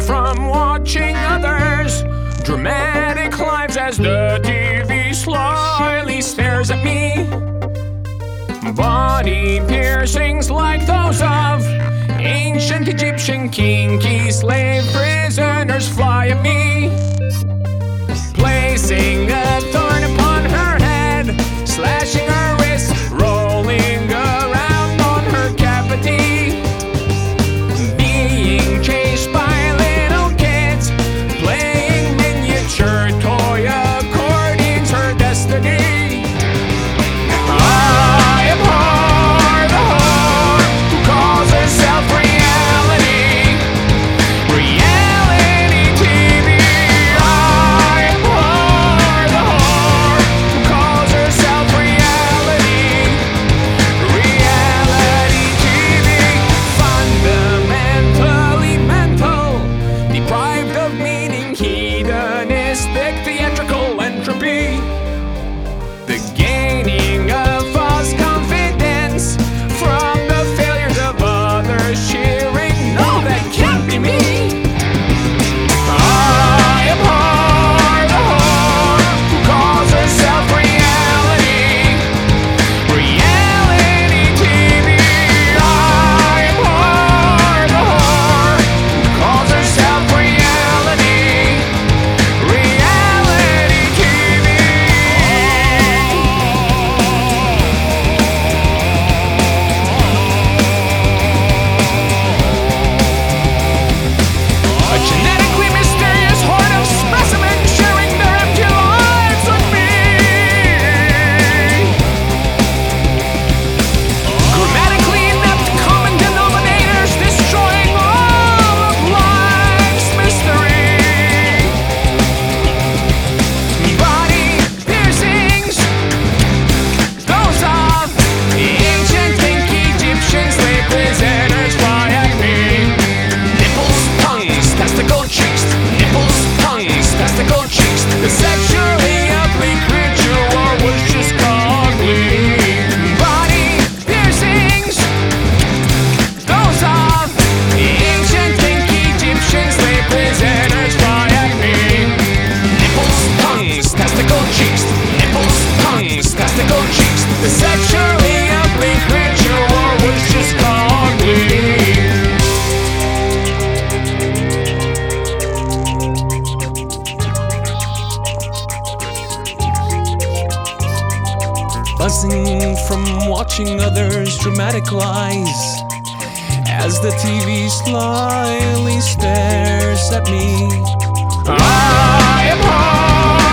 from watching others. Dramatic lives as the TV slyly stares at me. Body piercings like those of ancient Egyptian king. buzzing from watching others' dramatic lies. As the TV slyly stares at me, I am high.